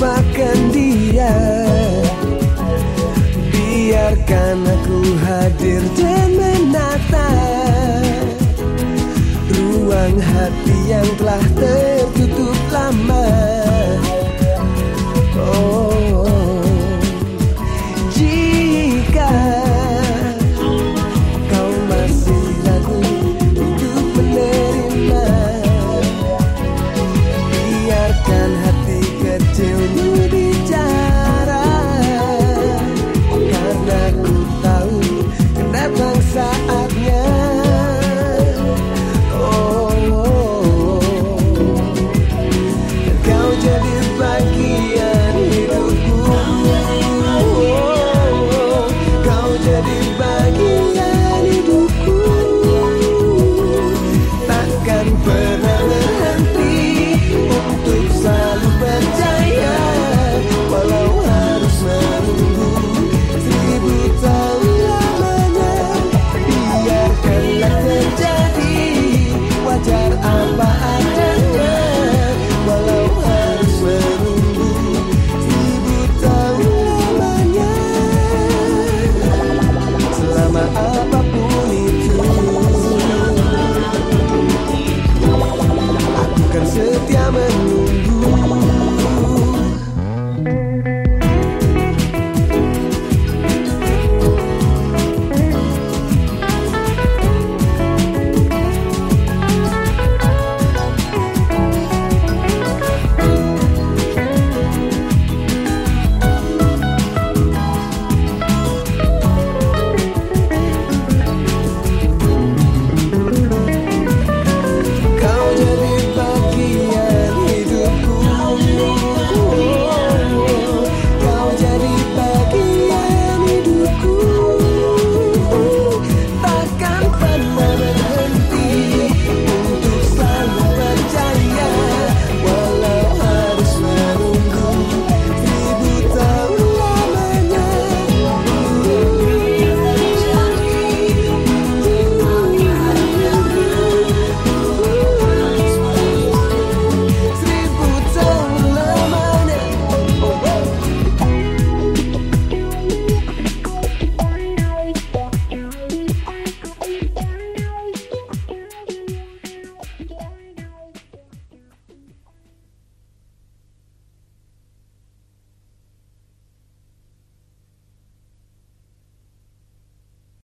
lupakan dia. Biarkan aku hadir dan menata Ruang hati yang telah terjadi